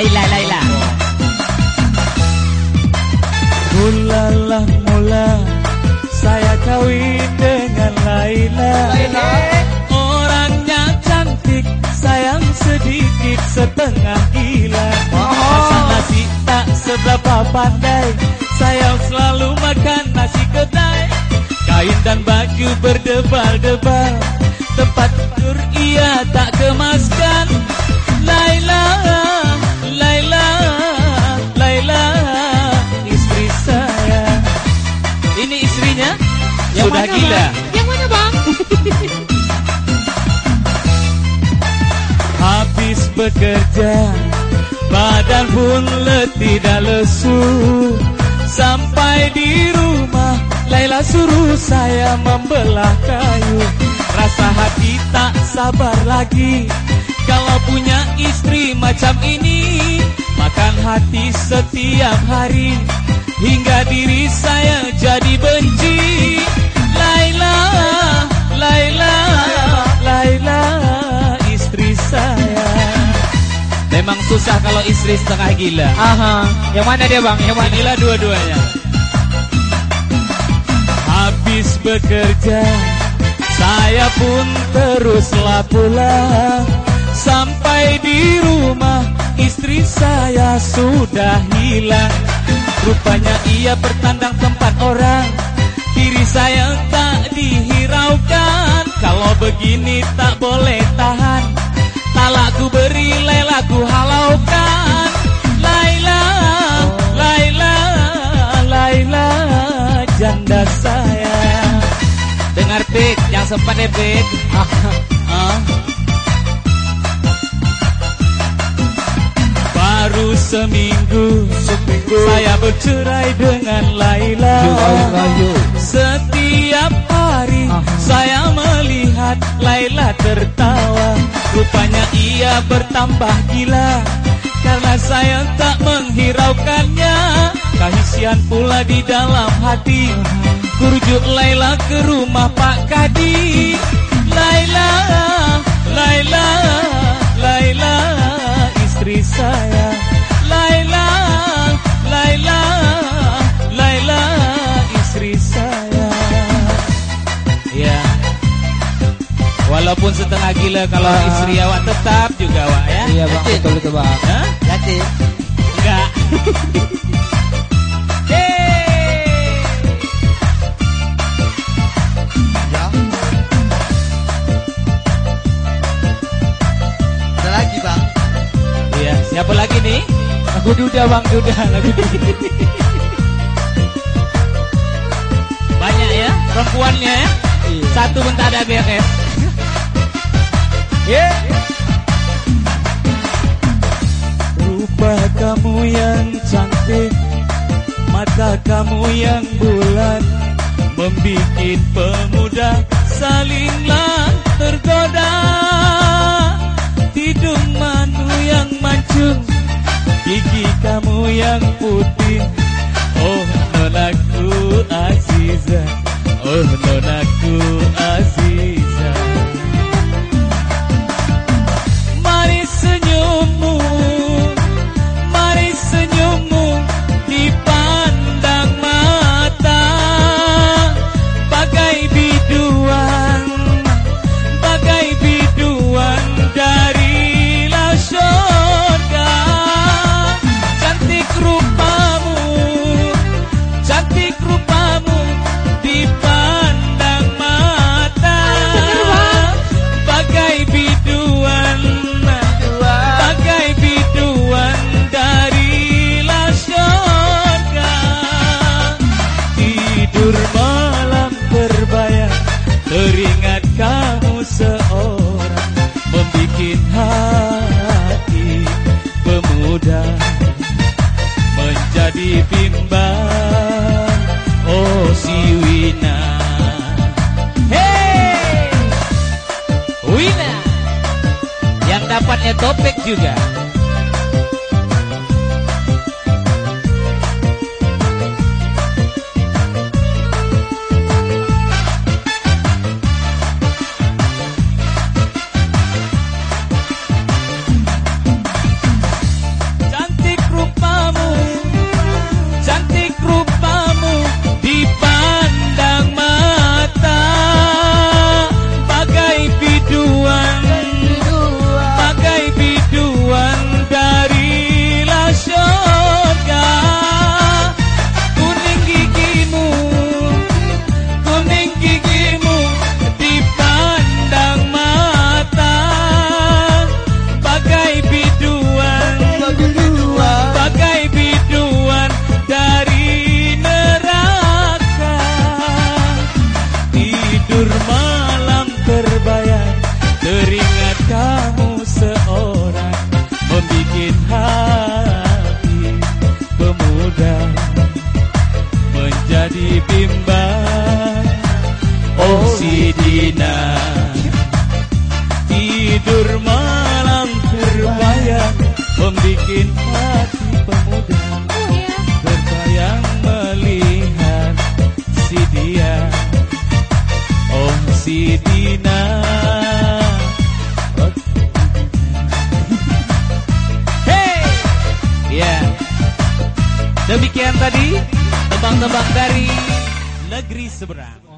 Laila, Laila. Mulalah mula saya kawin dengan Laila. Laila. Orangnya cantik, sayang sedikit setengah gila. Masak nasi tak seberapa pandai, sayang selalu makan nasi kedai. Kain dan baju berdebar-debar, tempat tidur ia tak kemaskan. Bekerja. Badan pun letih dan lesu. Sampai di rumah Laila suruh saya membelah kayu. Rasa hati tak sabar lagi. Kalau punya istri macam ini Makan hati setiap hari. Hingga diri saya susah kalau istri setengah gila. Aha. Yang mana dia bang? Yang mana? Inilah dua-duanya. Habis bekerja Saya pun teruslah pulang. Sampai di rumah Istri saya sudah hilang. Rupanya ia bertandang tempat orang. Diri saya tak dihiraukan. Kalau begini tak boleh tahan lelaku halaukan. Laila, Laila, Laila Janda saya. Dengar Pik, yang sempat ya Pik Ah. Baru seminggu, seminggu. Saya bercerai dengan Laila. Setiap hari saya melihat Laila tertawa Rupanya ia bertambah gila Karena saya tak menghiraukannya. Kahisian pula di dalam hati Kurujuk Laila ke rumah Pak Kadi. Laila, Laila, Laila Istri saya Walaupun setengah gila kalau Ah. istri awak tetap juga awak ya Iya bang, betul itu bang. Hah? Jadi. Enggak. Ya. Ada lagi bang. Iya, siapa lagi nih? Lagu Duda Bang Duda, lagu Duda. Banyak ya perempuannya ya. Iya. Satu pun tak ada beres. Yeah. Rupa kamu yang cantik, mata kamu yang bulat, membikin pemuda salinglah tergoda. Hidung manu yang mancung, gigi kamu yang putih. Oh nonaku Aziza, oh nonaku Topik juga hati pemuda Oh ya. Terbayang melihat si dia. Oh si Dina Oh, Hey! Ya Demikian tadi Tebang-tebang dari Negeri Seberang